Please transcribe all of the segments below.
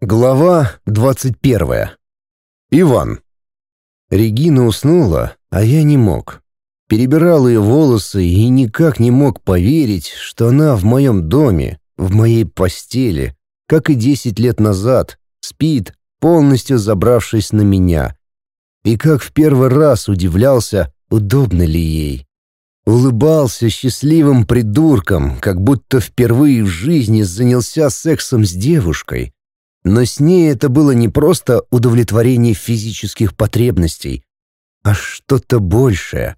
Глава двадцать первая. Иван. Регина уснула, а я не мог. Перебирал ее волосы и никак не мог поверить, что она в моем доме, в моей постели, как и десять лет назад, спит, полностью забравшись на меня. И как в первый раз удивлялся, удобно ли ей. Улыбался счастливым придурком, как будто впервые в жизни занялся сексом с девушкой — но с ней это было не просто удовлетворение физических потребностей, а что-то большее.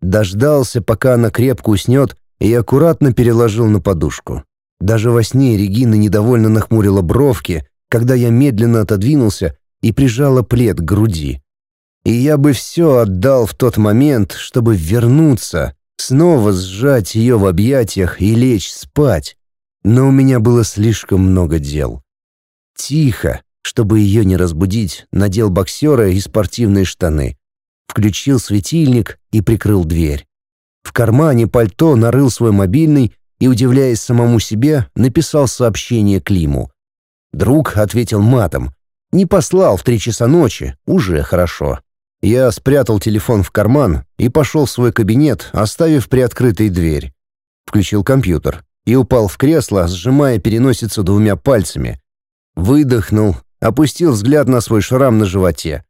Дождался, пока она крепко уснет, и аккуратно переложил на подушку. Даже во сне Регина недовольно нахмурила бровки, когда я медленно отодвинулся и прижала плед к груди. И я бы все отдал в тот момент, чтобы вернуться, снова сжать ее в объятиях и лечь спать. Но у меня было слишком много дел. Тихо, чтобы ее не разбудить, надел боксера и спортивные штаны. Включил светильник и прикрыл дверь. В кармане пальто нарыл свой мобильный и, удивляясь самому себе, написал сообщение Климу. Друг ответил матом. Не послал в три часа ночи, уже хорошо. Я спрятал телефон в карман и пошел в свой кабинет, оставив приоткрытой дверь. Включил компьютер и упал в кресло, сжимая переносицу двумя пальцами. Выдохнул, опустил взгляд на свой шрам на животе.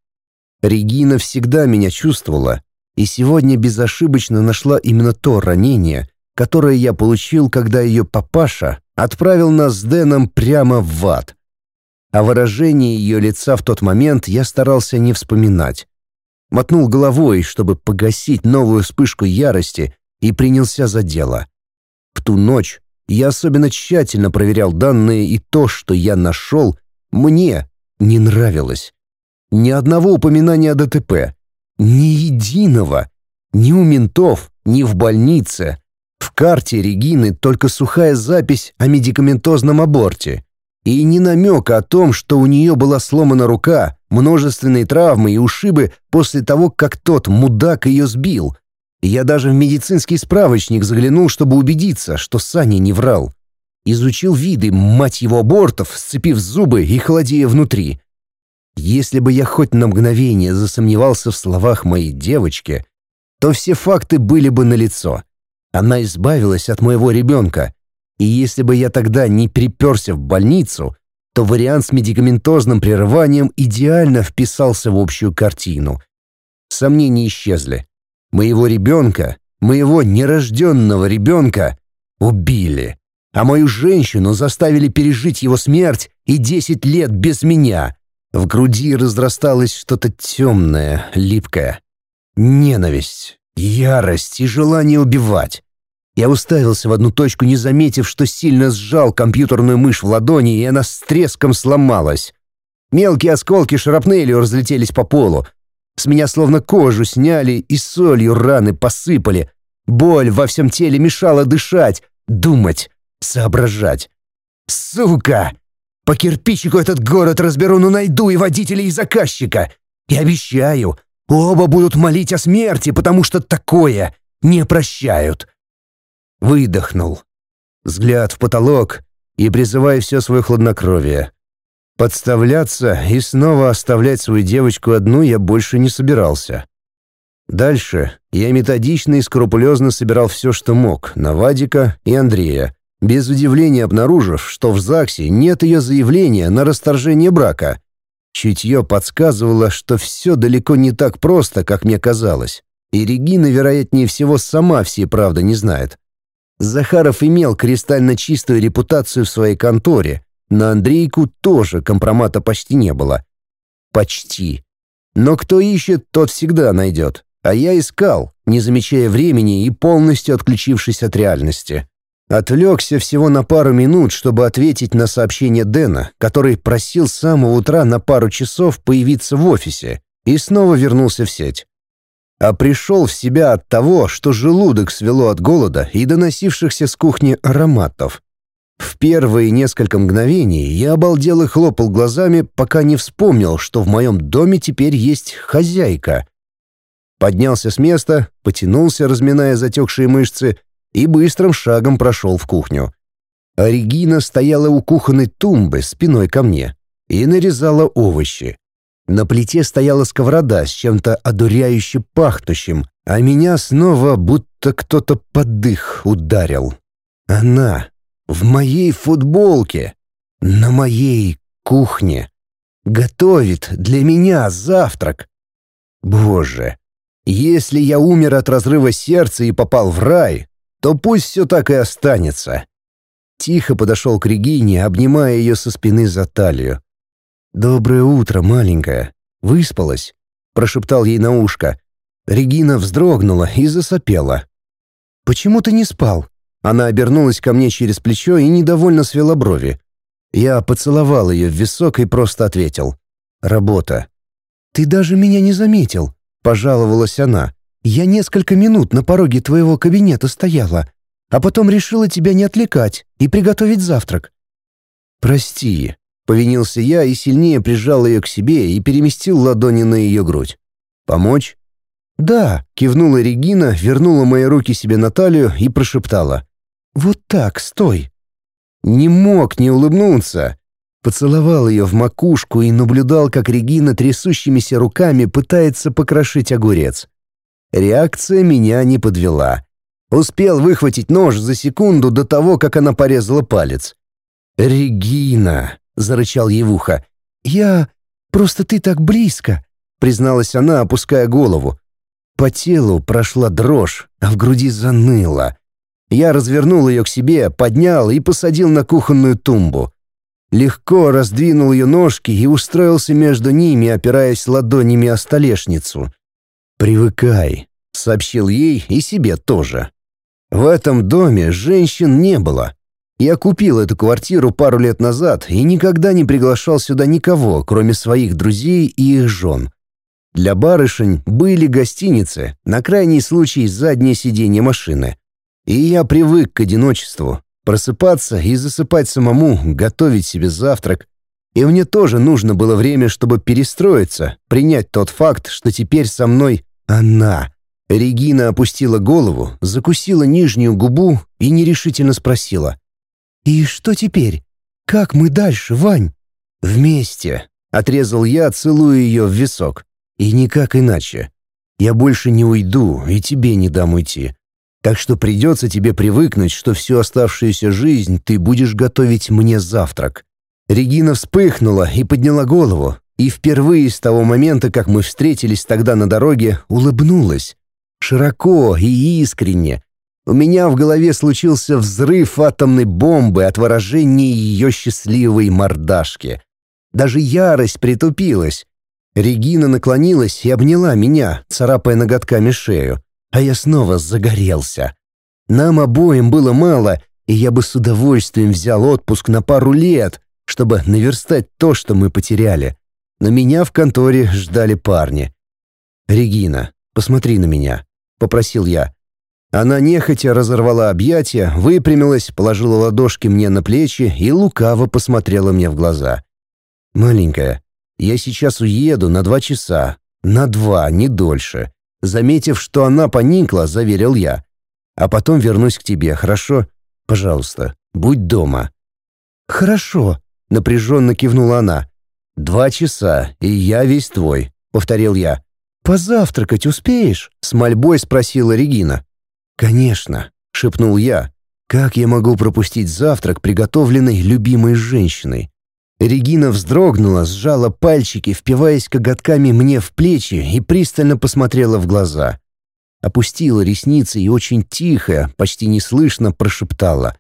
Регина всегда меня чувствовала, и сегодня безошибочно нашла именно то ранение, которое я получил, когда ее папаша отправил нас с Дэном прямо в ад. О выражении ее лица в тот момент я старался не вспоминать. Мотнул головой, чтобы погасить новую вспышку ярости, и принялся за дело. В ту ночь я особенно тщательно проверял данные, и то, что я нашел, мне не нравилось. Ни одного упоминания о ДТП. Ни единого. Ни у ментов, ни в больнице. В карте Регины только сухая запись о медикаментозном аборте. И ни намека о том, что у нее была сломана рука, множественные травмы и ушибы после того, как тот мудак ее сбил — я даже в медицинский справочник заглянул, чтобы убедиться, что Саня не врал. Изучил виды, мать его, абортов, сцепив зубы и холодея внутри. Если бы я хоть на мгновение засомневался в словах моей девочки, то все факты были бы налицо. Она избавилась от моего ребенка. И если бы я тогда не приперся в больницу, то вариант с медикаментозным прерыванием идеально вписался в общую картину. Сомнения исчезли. Моего ребенка, моего нерожденного ребенка убили, а мою женщину заставили пережить его смерть и десять лет без меня. В груди разрасталось что-то темное, липкое. Ненависть, ярость и желание убивать. Я уставился в одну точку, не заметив, что сильно сжал компьютерную мышь в ладони, и она с треском сломалась. Мелкие осколки шрапнелью разлетелись по полу, с меня словно кожу сняли и солью раны посыпали. Боль во всем теле мешала дышать, думать, соображать. Сука! По кирпичику этот город разберу, но найду и водителя, и заказчика. И обещаю, оба будут молить о смерти, потому что такое не прощают. Выдохнул. Взгляд в потолок и призывая все свое хладнокровие. Подставляться и снова оставлять свою девочку одну я больше не собирался. Дальше я методично и скрупулезно собирал все, что мог, на Вадика и Андрея, без удивления обнаружив, что в ЗАГСе нет ее заявления на расторжение брака. Чутье подсказывало, что все далеко не так просто, как мне казалось, и Регина, вероятнее всего, сама всей правды не знает. Захаров имел кристально чистую репутацию в своей конторе, на Андрейку тоже компромата почти не было. Почти. Но кто ищет, тот всегда найдет. А я искал, не замечая времени и полностью отключившись от реальности. Отвлекся всего на пару минут, чтобы ответить на сообщение Дэна, который просил с самого утра на пару часов появиться в офисе, и снова вернулся в сеть. А пришел в себя от того, что желудок свело от голода и доносившихся с кухни ароматов. В первые несколько мгновений я обалдел и хлопал глазами, пока не вспомнил, что в моем доме теперь есть хозяйка. Поднялся с места, потянулся, разминая затекшие мышцы, и быстрым шагом прошел в кухню. А Регина стояла у кухонной тумбы спиной ко мне. и нарезала овощи. На плите стояла сковорода с чем-то одуряюще пахнущим, а меня снова будто кто-то под дых ударил. Она в моей футболке, на моей кухне, готовит для меня завтрак. Боже, если я умер от разрыва сердца и попал в рай, то пусть все так и останется. Тихо подошел к Регине, обнимая ее со спины за талию. «Доброе утро, маленькая. Выспалась?» — прошептал ей на ушко. Регина вздрогнула и засопела. «Почему ты не спал?» Она обернулась ко мне через плечо и недовольно свела брови. Я поцеловал ее в висок и просто ответил. «Работа». «Ты даже меня не заметил», — пожаловалась она. Я несколько минут на пороге твоего кабинета стояла, а потом решила тебя не отвлекать и приготовить завтрак». «Прости», — повинился я и сильнее прижал ее к себе и переместил ладони на ее грудь. «Помочь?» «Да», — кивнула Регина, вернула мои руки себе на талию и прошептала. «Вот так, стой». Не мог не улыбнуться. Поцеловал ее в макушку и наблюдал, как Регина трясущимися руками пытается покрошить огурец. Реакция меня не подвела. Успел выхватить нож за секунду до того, как она порезала палец. «Регина!» — зарычал ухо. «Я... Просто ты так близко!» — призналась она, опуская голову. По телу прошла дрожь, а в груди заныло. Я развернул ее к себе, поднял и посадил на кухонную тумбу. Легко раздвинул ее ножки и устроился между ними, опираясь ладонями о столешницу. «Привыкай», — сообщил ей и себе тоже. В этом доме женщин не было. Я купил эту квартиру пару лет назад и никогда не приглашал сюда никого, кроме своих друзей и их жен. Для барышень были гостиницы, на крайний случай заднее сиденье машины. И я привык к одиночеству, просыпаться и засыпать самому, готовить себе завтрак, и мне тоже нужно было время, чтобы перестроиться, принять тот факт, что теперь со мной она. Регина опустила голову, закусила нижнюю губу и нерешительно спросила. «И что теперь? Как мы дальше, Вань?» «Вместе», — отрезал я, целуя ее в висок. «И никак иначе. Я больше не уйду и тебе не дам уйти. Так что придется тебе привыкнуть, что всю оставшуюся жизнь ты будешь готовить мне завтрак. Регина вспыхнула и подняла голову, и впервые с того момента, как мы встретились тогда на дороге, улыбнулась. Широко и искренне. У меня в голове случился взрыв атомной бомбы от выражения ее счастливой мордашки. Даже ярость притупилась. Регина наклонилась и обняла меня, царапая ноготками шею, а я снова загорелся. Нам обоим было мало, и я бы с удовольствием взял отпуск на пару лет — чтобы наверстать то, что мы потеряли. Но меня в конторе ждали парни. «Регина, посмотри на меня», — попросил я. Она нехотя разорвала объятия, выпрямилась, положила ладошки мне на плечи и лукаво посмотрела мне в глаза. «Маленькая, я сейчас уеду на два часа. На два, не дольше». Заметив, что она поникла, заверил я. «А потом вернусь к тебе, хорошо? Пожалуйста, будь дома». «Хорошо», — напряженно кивнула она. «Два часа, и я весь твой», — повторил я. «Позавтракать успеешь?» — с мольбой спросила Регина. «Конечно», — шепнул я. «Как я могу пропустить завтрак, приготовленный любимой женщиной?» Регина вздрогнула, сжала пальчики, впиваясь коготками мне в плечи и пристально посмотрела в глаза. Опустила ресницы и очень тихо, почти неслышно прошептала.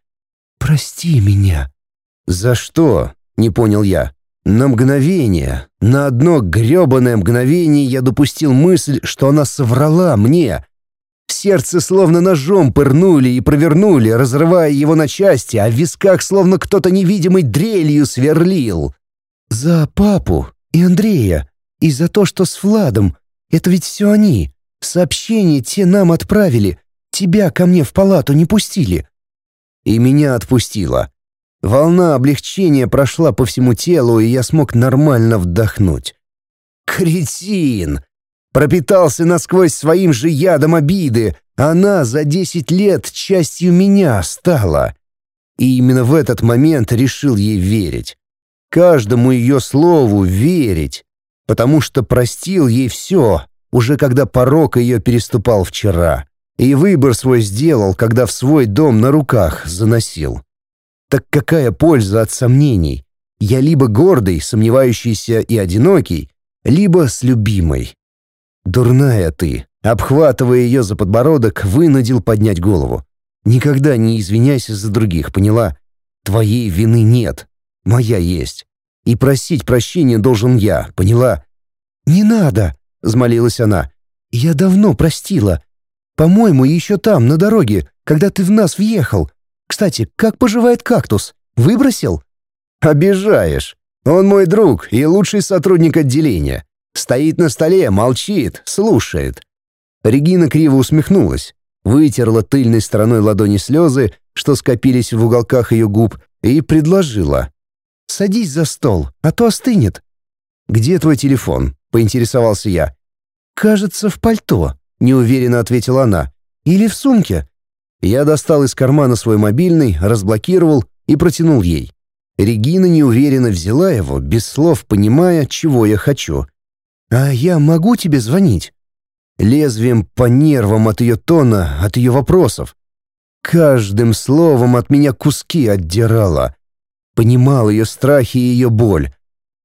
«Прости меня». «За что?» — не понял я. На мгновение, на одно грёбаное мгновение я допустил мысль, что она соврала мне. Сердце словно ножом пырнули и провернули, разрывая его на части, а в висках словно кто-то невидимой дрелью сверлил. «За папу и Андрея, и за то, что с Владом. Это ведь все они. Сообщения те нам отправили. Тебя ко мне в палату не пустили». И меня отпустило. Волна облегчения прошла по всему телу, и я смог нормально вдохнуть. Кретин! Пропитался насквозь своим же ядом обиды. Она за десять лет частью меня стала. И именно в этот момент решил ей верить. каждому ее слову верить, потому что простил ей все, уже когда порог ее переступал вчера, и выбор свой сделал, когда в свой дом на руках заносил. Так какая польза от сомнений? Я либо гордый, сомневающийся и одинокий, либо с любимой. Дурная ты, обхватывая ее за подбородок, вынудил поднять голову. Никогда не извиняйся за других, поняла? Твоей вины нет, моя есть. И просить прощения должен я, поняла? «Не надо!» — взмолилась она. «Я давно простила. По-моему, еще там, на дороге, когда ты в нас въехал. Кстати, как поживает кактус? Выбросил?» «Обижаешь. Он мой друг и лучший сотрудник отделения. Стоит на столе, молчит, слушает». Регина криво усмехнулась, вытерла тыльной стороной ладони слезы, что скопились в уголках ее губ, и предложила. «Садись за стол, а то остынет». «Где твой телефон?» — поинтересовался я. «Кажется, в пальто», — неуверенно ответила она. «Или в сумке». Я достал из кармана свой мобильный, разблокировал и протянул ей. Регина неуверенно взяла его, без слов понимая, чего я хочу. «А я могу тебе звонить?» Лезвием по нервам от ее тона, от ее вопросов. Каждым словом от меня куски отдирала. Понимал ее страхи и ее боль.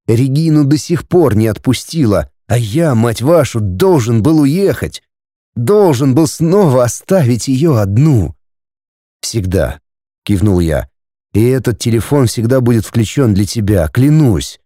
Регину до сих пор не отпустила, а я, мать вашу, должен был уехать. Должен был снова оставить ее одну. «Всегда», — кивнул я. «И этот телефон всегда будет включен для тебя, клянусь».